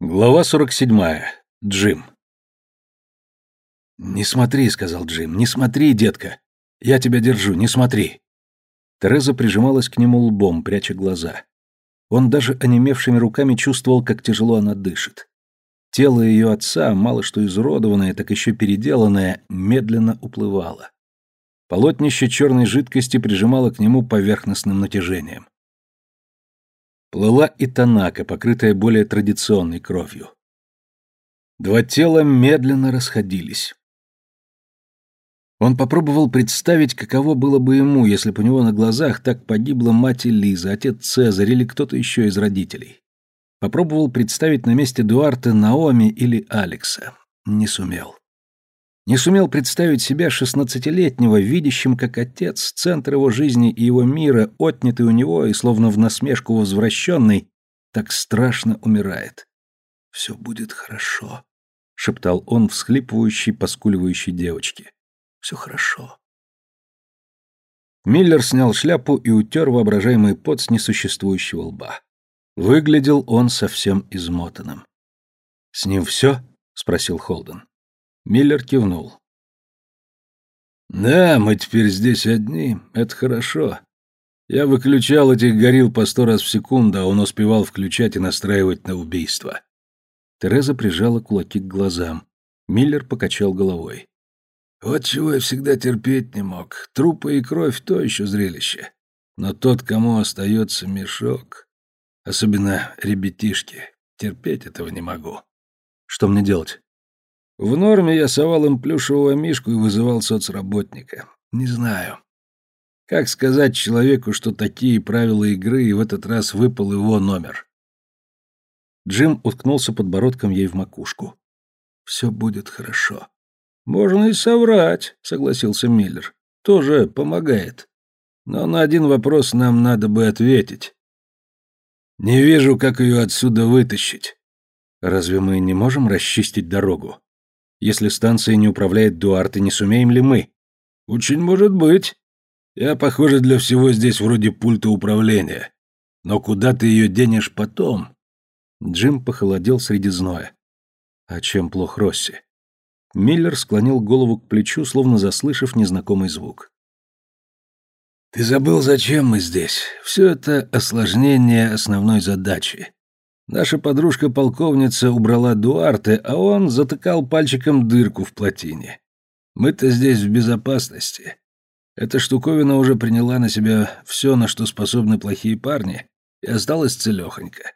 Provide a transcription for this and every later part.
Глава 47. Джим. «Не смотри», — сказал Джим, — «не смотри, детка. Я тебя держу, не смотри». Тереза прижималась к нему лбом, пряча глаза. Он даже онемевшими руками чувствовал, как тяжело она дышит. Тело ее отца, мало что изуродованное, так еще переделанное, медленно уплывало. Полотнище черной жидкости прижимало к нему поверхностным натяжением. Плыла и Танака, покрытая более традиционной кровью. Два тела медленно расходились. Он попробовал представить, каково было бы ему, если бы у него на глазах так погибла мать Лиза, отец Цезарь или кто-то еще из родителей. Попробовал представить на месте Дуарта Наоми или Алекса. Не сумел. Не сумел представить себя шестнадцатилетнего, видящим, как отец, центр его жизни и его мира, отнятый у него и словно в насмешку возвращенный, так страшно умирает. «Все будет хорошо», — шептал он всхлипывающей, поскуливающей девочке. «Все хорошо». Миллер снял шляпу и утер воображаемый пот с несуществующего лба. Выглядел он совсем измотанным. «С ним все?» — спросил Холден. Миллер кивнул. «Да, мы теперь здесь одни. Это хорошо. Я выключал этих горил по сто раз в секунду, а он успевал включать и настраивать на убийство». Тереза прижала кулаки к глазам. Миллер покачал головой. «Вот чего я всегда терпеть не мог. Трупы и кровь — то еще зрелище. Но тот, кому остается мешок, особенно ребятишки, терпеть этого не могу». «Что мне делать?» В норме я совал им плюшевого мишку и вызывал соцработника. Не знаю. Как сказать человеку, что такие правила игры, и в этот раз выпал его номер? Джим уткнулся подбородком ей в макушку. «Все будет хорошо». «Можно и соврать», — согласился Миллер. «Тоже помогает. Но на один вопрос нам надо бы ответить. Не вижу, как ее отсюда вытащить». «Разве мы не можем расчистить дорогу?» Если станция не управляет Дуарте, не сумеем ли мы? Очень может быть. Я, похоже, для всего здесь вроде пульта управления. Но куда ты ее денешь потом? Джим похолодел среди зноя. А чем плох Росси? Миллер склонил голову к плечу, словно заслышав незнакомый звук. «Ты забыл, зачем мы здесь? Все это осложнение основной задачи. Наша подружка-полковница убрала Дуарте, а он затыкал пальчиком дырку в плотине. Мы-то здесь в безопасности. Эта штуковина уже приняла на себя все, на что способны плохие парни, и осталась целехонько.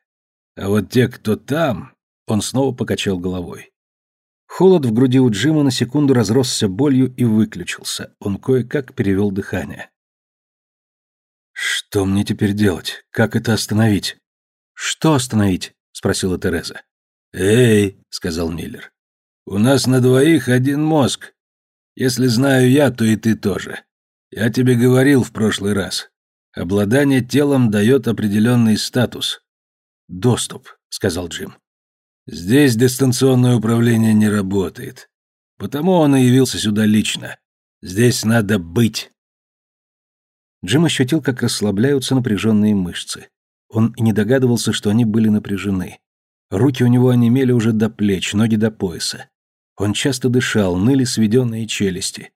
А вот те, кто там... Он снова покачал головой. Холод в груди у Джима на секунду разросся болью и выключился. Он кое-как перевел дыхание. «Что мне теперь делать? Как это остановить?» «Что остановить?» — спросила Тереза. «Эй», — сказал Миллер, — «у нас на двоих один мозг. Если знаю я, то и ты тоже. Я тебе говорил в прошлый раз. Обладание телом дает определенный статус». «Доступ», — сказал Джим. «Здесь дистанционное управление не работает. Потому он и явился сюда лично. Здесь надо быть». Джим ощутил, как расслабляются напряженные мышцы. Он и не догадывался, что они были напряжены. Руки у него онемели уже до плеч, ноги до пояса. Он часто дышал, ныли сведенные челюсти.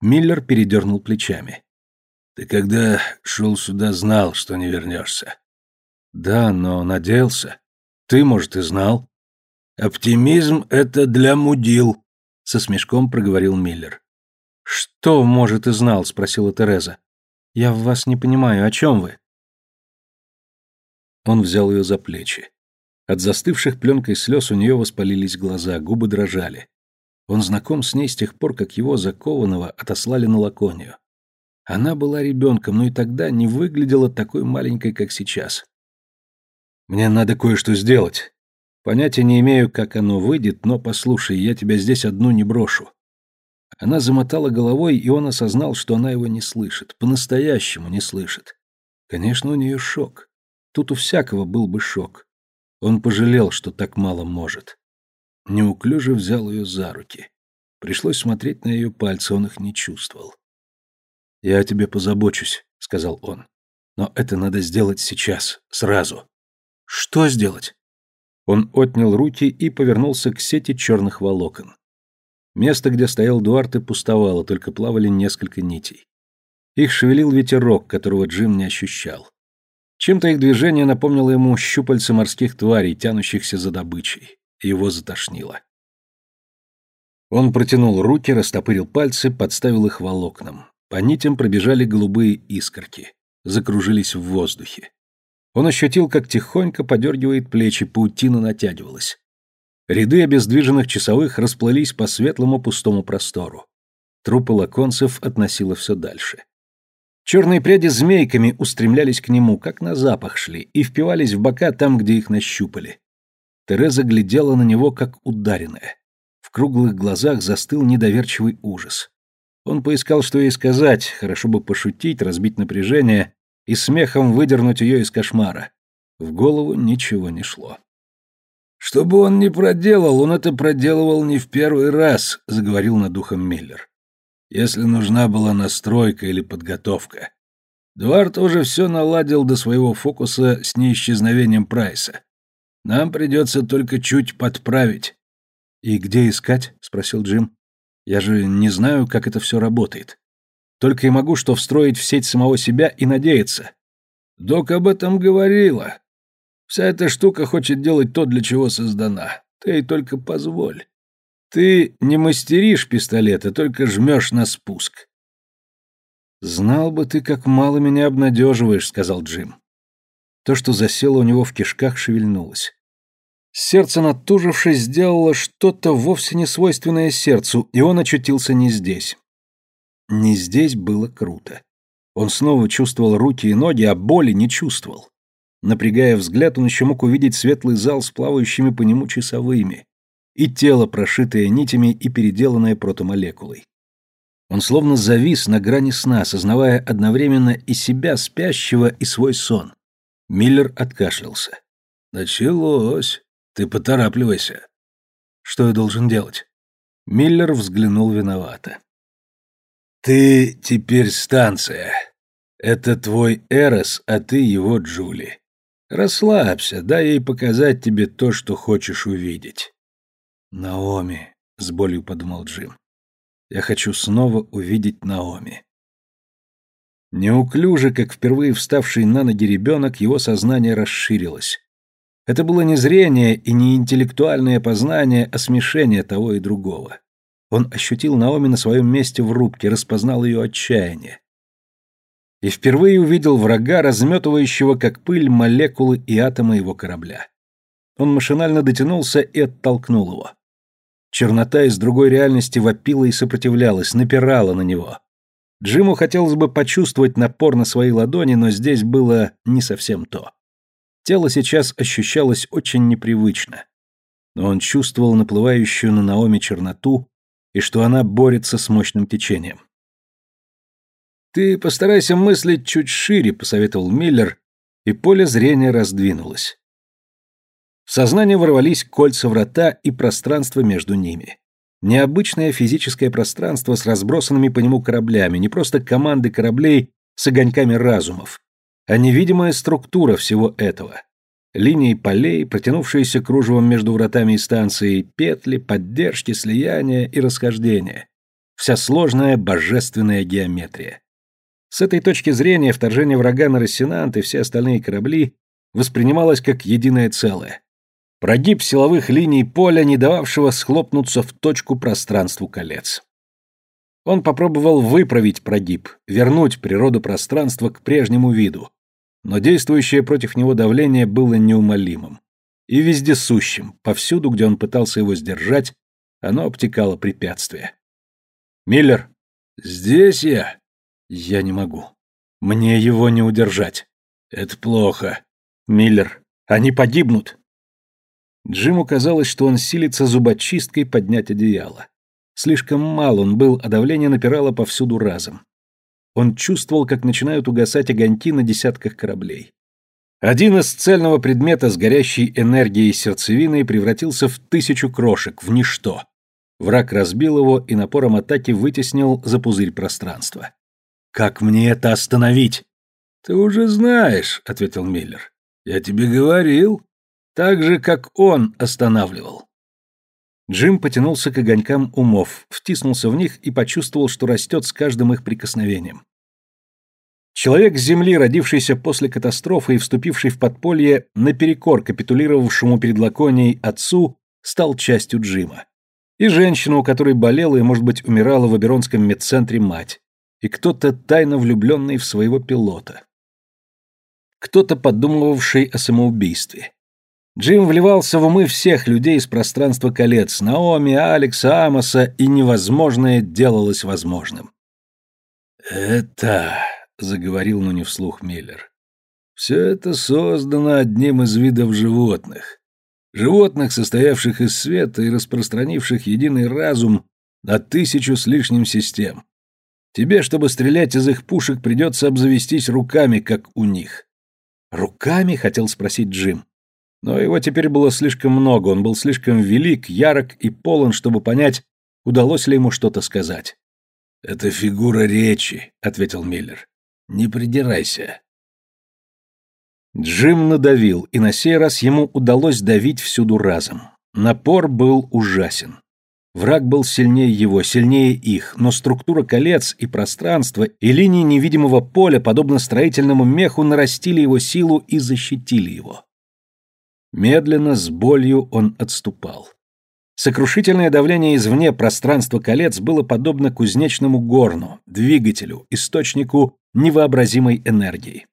Миллер передернул плечами. «Ты когда шел сюда, знал, что не вернешься?» «Да, но надеялся. Ты, может, и знал». «Оптимизм — это для мудил», — со смешком проговорил Миллер. «Что, может, и знал?» — спросила Тереза. «Я в вас не понимаю, о чем вы?» Он взял ее за плечи. От застывших пленкой слез у нее воспалились глаза, губы дрожали. Он знаком с ней с тех пор, как его, закованного, отослали на Лаконию. Она была ребенком, но и тогда не выглядела такой маленькой, как сейчас. «Мне надо кое-что сделать. Понятия не имею, как оно выйдет, но послушай, я тебя здесь одну не брошу». Она замотала головой, и он осознал, что она его не слышит, по-настоящему не слышит. Конечно, у нее шок. Тут у всякого был бы шок. Он пожалел, что так мало может. Неуклюже взял ее за руки. Пришлось смотреть на ее пальцы, он их не чувствовал. «Я о тебе позабочусь», — сказал он. «Но это надо сделать сейчас, сразу». «Что сделать?» Он отнял руки и повернулся к сети черных волокон. Место, где стоял Дуарте, пустовало, только плавали несколько нитей. Их шевелил ветерок, которого Джим не ощущал. Чем-то их движение напомнило ему щупальца морских тварей, тянущихся за добычей. Его затошнило. Он протянул руки, растопырил пальцы, подставил их волокнам. По нитям пробежали голубые искорки. Закружились в воздухе. Он ощутил, как тихонько подергивает плечи, паутина натягивалась. Ряды обездвиженных часовых расплылись по светлому пустому простору. Трупы лаконцев относило все дальше. Черные пряди змейками устремлялись к нему, как на запах шли, и впивались в бока там, где их нащупали. Тереза глядела на него, как ударенная. В круглых глазах застыл недоверчивый ужас. Он поискал, что ей сказать, хорошо бы пошутить, разбить напряжение и смехом выдернуть ее из кошмара. В голову ничего не шло. «Что бы он ни проделал, он это проделывал не в первый раз», — заговорил над духом Миллер если нужна была настройка или подготовка. Дуарт уже все наладил до своего фокуса с неисчезновением Прайса. Нам придется только чуть подправить. «И где искать?» — спросил Джим. «Я же не знаю, как это все работает. Только и могу что встроить в сеть самого себя и надеяться». «Док об этом говорила. Вся эта штука хочет делать то, для чего создана. Ты ей только позволь». Ты не мастеришь пистолета, только жмешь на спуск. Знал бы ты, как мало меня обнадеживаешь, сказал Джим. То, что засело у него в кишках, шевельнулось. Сердце, натужившись, сделало что-то вовсе не свойственное сердцу, и он очутился не здесь. Не здесь было круто. Он снова чувствовал руки и ноги, а боли не чувствовал. Напрягая взгляд, он еще мог увидеть светлый зал с плавающими по нему часовыми, и тело, прошитое нитями и переделанное протомолекулой. Он словно завис на грани сна, сознавая одновременно и себя спящего, и свой сон. Миллер откашлялся. «Началось. Ты поторапливайся». «Что я должен делать?» Миллер взглянул виновато. «Ты теперь станция. Это твой Эрос, а ты его Джули. Расслабься, дай ей показать тебе то, что хочешь увидеть. Наоми, с болью подумал Джим. Я хочу снова увидеть Наоми. Неуклюже, как впервые вставший на ноги ребенок, его сознание расширилось. Это было не зрение и не интеллектуальное познание, а смешение того и другого. Он ощутил Наоми на своем месте в рубке, распознал ее отчаяние. И впервые увидел врага, разметывающего как пыль молекулы и атомы его корабля. Он машинально дотянулся и оттолкнул его. Чернота из другой реальности вопила и сопротивлялась, напирала на него. Джиму хотелось бы почувствовать напор на свои ладони, но здесь было не совсем то. Тело сейчас ощущалось очень непривычно. Но он чувствовал наплывающую на Наоми черноту и что она борется с мощным течением. «Ты постарайся мыслить чуть шире», — посоветовал Миллер, и поле зрения раздвинулось. В сознание ворвались кольца врата и пространство между ними. Необычное физическое пространство с разбросанными по нему кораблями, не просто команды кораблей с огоньками разумов, а невидимая структура всего этого. Линии полей, протянувшиеся кружевом между вратами и станцией, петли, поддержки, слияния и расхождения. Вся сложная божественная геометрия. С этой точки зрения вторжение врага на Рассенант и все остальные корабли воспринималось как единое целое. Прогиб силовых линий поля, не дававшего схлопнуться в точку пространству колец. Он попробовал выправить прогиб, вернуть природу пространства к прежнему виду, но действующее против него давление было неумолимым и вездесущим, повсюду, где он пытался его сдержать, оно обтекало препятствия. «Миллер!» «Здесь я?» «Я не могу. Мне его не удержать». «Это плохо». «Миллер, они погибнут!» Джиму казалось, что он силится зубочисткой поднять одеяло. Слишком мал он был, а давление напирало повсюду разом. Он чувствовал, как начинают угасать огоньки на десятках кораблей. Один из цельного предмета с горящей энергией сердцевины превратился в тысячу крошек, в ничто. Враг разбил его и напором атаки вытеснил за пузырь пространства. «Как мне это остановить?» «Ты уже знаешь», — ответил Миллер. «Я тебе говорил. Так же, как он останавливал. Джим потянулся к огонькам умов, втиснулся в них и почувствовал, что растет с каждым их прикосновением. Человек с Земли, родившийся после катастрофы и вступивший в подполье, наперекор капитулировавшему перед Лаконией отцу, стал частью Джима. И женщина, у которой болела и, может быть, умирала в Аберонском медцентре мать. И кто-то тайно влюбленный в своего пилота. Кто-то подумывавший о самоубийстве. Джим вливался в умы всех людей из пространства колец, Наоми, Алекса, Амоса, и невозможное делалось возможным. «Это...» — заговорил, но не вслух Миллер. «Все это создано одним из видов животных. Животных, состоявших из света и распространивших единый разум на тысячу с лишним систем. Тебе, чтобы стрелять из их пушек, придется обзавестись руками, как у них». «Руками?» — хотел спросить Джим. Но его теперь было слишком много, он был слишком велик, ярок и полон, чтобы понять, удалось ли ему что-то сказать. «Это фигура речи», — ответил Миллер. Не придирайся. Джим надавил, и на сей раз ему удалось давить всюду разом. Напор был ужасен. Враг был сильнее его, сильнее их, но структура колец и пространства и линии невидимого поля, подобно строительному меху, нарастили его силу и защитили его. Медленно, с болью он отступал. Сокрушительное давление извне пространства колец было подобно кузнечному горну, двигателю, источнику невообразимой энергии.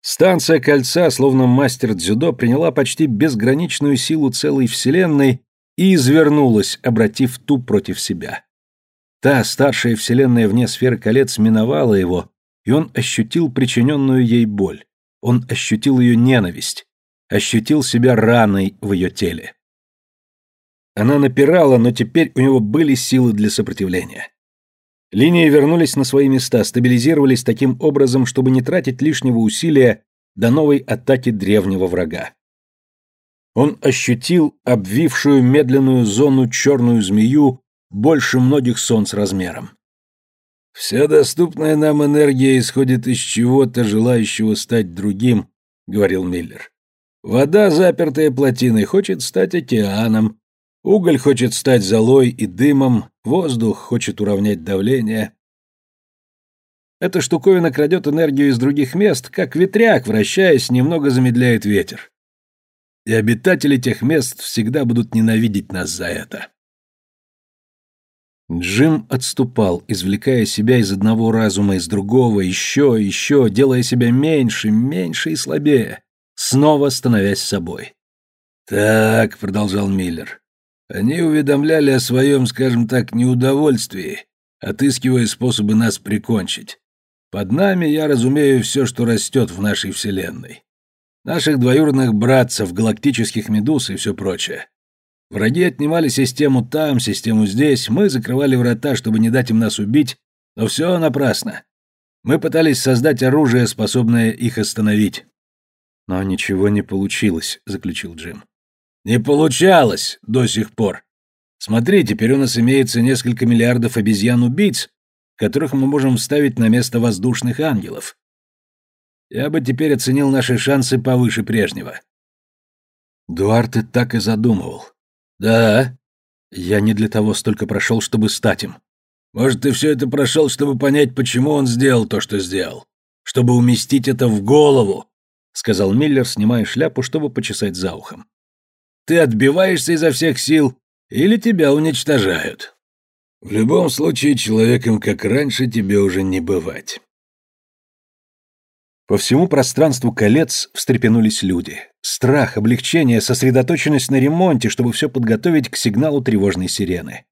Станция кольца, словно мастер дзюдо, приняла почти безграничную силу целой вселенной и извернулась, обратив ту против себя. Та старшая вселенная вне сферы колец миновала его, и он ощутил причиненную ей боль. Он ощутил ее ненависть, ощутил себя раной в ее теле. Она напирала, но теперь у него были силы для сопротивления. Линии вернулись на свои места, стабилизировались таким образом, чтобы не тратить лишнего усилия до новой атаки древнего врага. Он ощутил обвившую медленную зону черную змею больше многих солнц размером. «Вся доступная нам энергия исходит из чего-то, желающего стать другим», — говорил Миллер. «Вода, запертая плотиной, хочет стать океаном, Уголь хочет стать золой и дымом, воздух хочет уравнять давление. Эта штуковина крадет энергию из других мест, как ветряк, вращаясь, немного замедляет ветер. И обитатели тех мест всегда будут ненавидеть нас за это. Джим отступал, извлекая себя из одного разума, из другого, еще, еще, делая себя меньше, меньше и слабее, снова становясь собой. «Так», — продолжал Миллер, они уведомляли о своем, скажем так, неудовольствии, отыскивая способы нас прикончить. Под нами я разумею все, что растет в нашей Вселенной. Наших двоюродных братцев, галактических медуз и все прочее. Враги отнимали систему там, систему здесь, мы закрывали врата, чтобы не дать им нас убить, но все напрасно. Мы пытались создать оружие, способное их остановить. Но ничего не получилось, заключил Джим. Не получалось до сих пор. Смотри, теперь у нас имеется несколько миллиардов обезьян-убийц, которых мы можем вставить на место воздушных ангелов. Я бы теперь оценил наши шансы повыше прежнего. Дуарте так и задумывал. Да. Я не для того столько прошел, чтобы стать им. Может, ты все это прошел, чтобы понять, почему он сделал то, что сделал. Чтобы уместить это в голову, сказал Миллер, снимая шляпу, чтобы почесать за ухом. Ты отбиваешься изо всех сил или тебя уничтожают. В любом случае, человеком, как раньше, тебе уже не бывать. По всему пространству колец встрепенулись люди. Страх, облегчение, сосредоточенность на ремонте, чтобы все подготовить к сигналу тревожной сирены.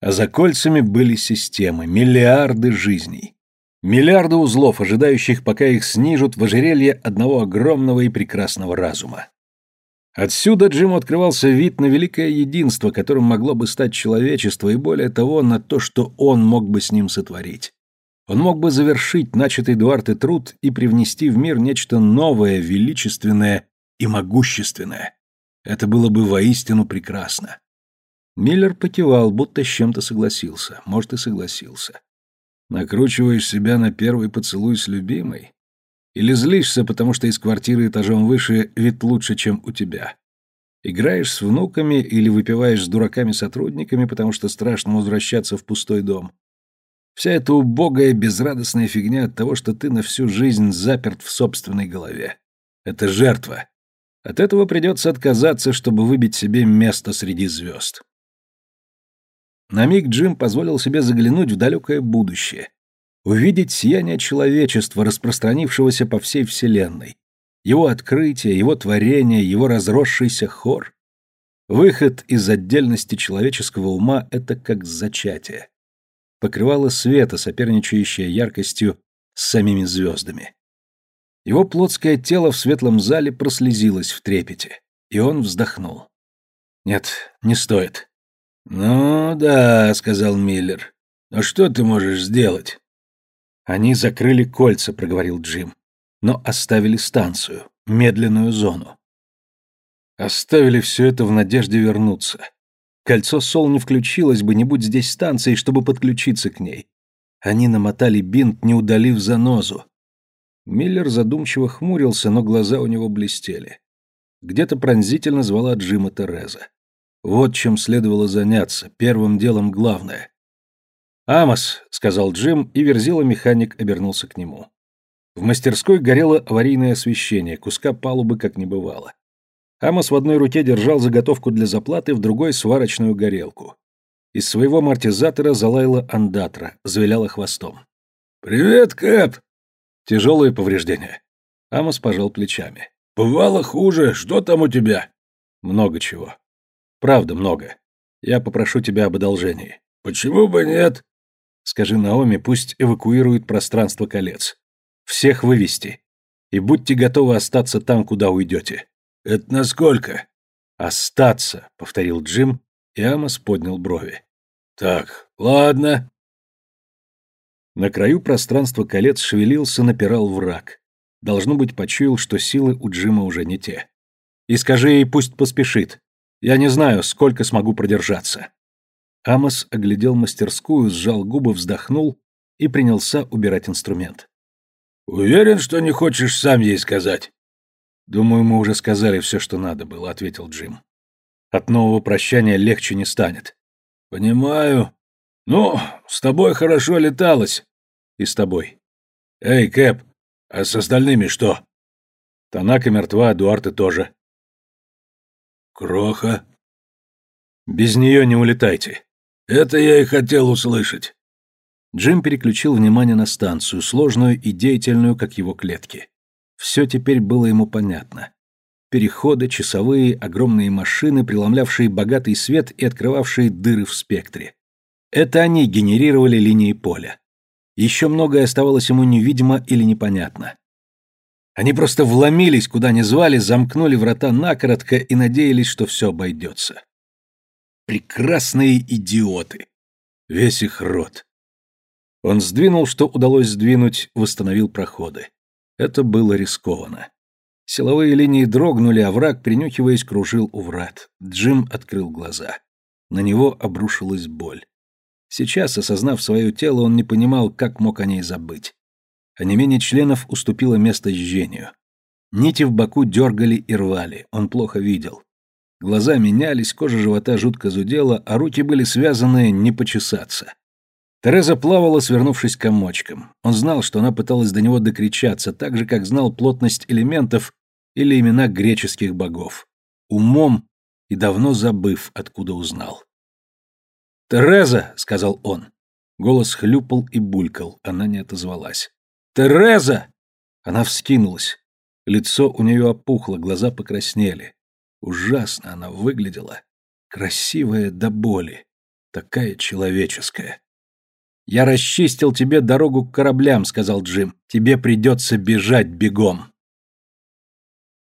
А за кольцами были системы, миллиарды жизней. Миллиарды узлов, ожидающих, пока их снижут в ожерелье одного огромного и прекрасного разума. Отсюда Джиму открывался вид на великое единство, которым могло бы стать человечество, и более того, на то, что он мог бы с ним сотворить. Он мог бы завершить начатый Дуарте труд и привнести в мир нечто новое, величественное и могущественное. Это было бы воистину прекрасно. Миллер покивал, будто с чем-то согласился. Может, и согласился. Накручиваешь себя на первый поцелуй с любимой? Или злишься, потому что из квартиры этажом выше вид лучше, чем у тебя? Играешь с внуками или выпиваешь с дураками-сотрудниками, потому что страшно возвращаться в пустой дом? Вся эта убогая, безрадостная фигня от того, что ты на всю жизнь заперт в собственной голове. Это жертва. От этого придется отказаться, чтобы выбить себе место среди звезд. На миг Джим позволил себе заглянуть в далекое будущее, увидеть сияние человечества, распространившегося по всей Вселенной, его открытие, его творение, его разросшийся хор. Выход из отдельности человеческого ума — это как зачатие. Покрывало света, соперничающее яркостью с самими звездами. Его плотское тело в светлом зале прослезилось в трепете, и он вздохнул. «Нет, не стоит». «Ну да», — сказал Миллер. «Но что ты можешь сделать?» «Они закрыли кольца», — проговорил Джим, «но оставили станцию, медленную зону. Оставили все это в надежде вернуться. Кольцо Сол не включилось бы, не будь здесь станции, чтобы подключиться к ней. Они намотали бинт, не удалив занозу. Миллер задумчиво хмурился, но глаза у него блестели. Где-то пронзительно звала Джима Тереза. Вот чем следовало заняться, первым делом главное. «Амос», — сказал Джим, и верзила-механик обернулся к нему. В мастерской горело аварийное освещение, куска палубы как не бывало. Амос в одной руке держал заготовку для заплаты, в другой — сварочную горелку. Из своего амортизатора залаяла андатра, завиляла хвостом. «Привет, Кэп!» Тяжелые повреждения. Амос пожал плечами. «Бывало хуже. Что там у тебя?» «Много чего. Правда, много. Я попрошу тебя об одолжении». «Почему бы нет?» Скажи Наоми, пусть эвакуирует пространство колец. Всех вывести. И будьте готовы остаться там, куда уйдете. Это насколько? Остаться, повторил Джим, и Амос поднял брови. Так, ладно. На краю пространства колец шевелился, напирал враг. Должно быть, почуял, что силы у Джима уже не те. И скажи ей, пусть поспешит. Я не знаю, сколько смогу продержаться. Амос оглядел мастерскую, сжал губы, вздохнул и принялся убирать инструмент. «Уверен, что не хочешь сам ей сказать?» «Думаю, мы уже сказали все, что надо было», — ответил Джим. «От нового прощания легче не станет». «Понимаю. Ну, с тобой хорошо леталось». «И с тобой». «Эй, Кэп, а с остальными что?» «Танака мертва, Дуарте тоже». «Кроха?» «Без нее не улетайте. Это я и хотел услышать. Джим переключил внимание на станцию, сложную и деятельную, как его клетки. Все теперь было ему понятно. Переходы, часовые, огромные машины, преломлявшие богатый свет и открывавшие дыры в спектре. Это они генерировали линии поля. Еще многое оставалось ему невидимо или непонятно. Они просто вломились, куда ни звали, замкнули врата накоротко и надеялись, что все обойдется. Прекрасные идиоты. Весь их род. Он сдвинул, что удалось сдвинуть, восстановил проходы. Это было рискованно. Силовые линии дрогнули, а враг, принюхиваясь, кружил у врат. Джим открыл глаза. На него обрушилась боль. Сейчас, осознав свое тело, он не понимал, как мог о ней забыть. А не менее членов уступило место жжению. Нити в боку дергали и рвали, он плохо видел. Глаза менялись, кожа живота жутко зудела, а руки были связаны не почесаться. Тереза плавала, свернувшись комочком. Он знал, что она пыталась до него докричаться, так же, как знал плотность элементов или имена греческих богов. Умом и давно забыв, откуда узнал. «Тереза!» — сказал он. Голос хлюпал и булькал, она не отозвалась. «Тереза!» Она вскинулась. Лицо у нее опухло, глаза покраснели. Ужасно она выглядела. Красивая до боли. Такая человеческая. «Я расчистил тебе дорогу к кораблям», — сказал Джим. «Тебе придется бежать бегом».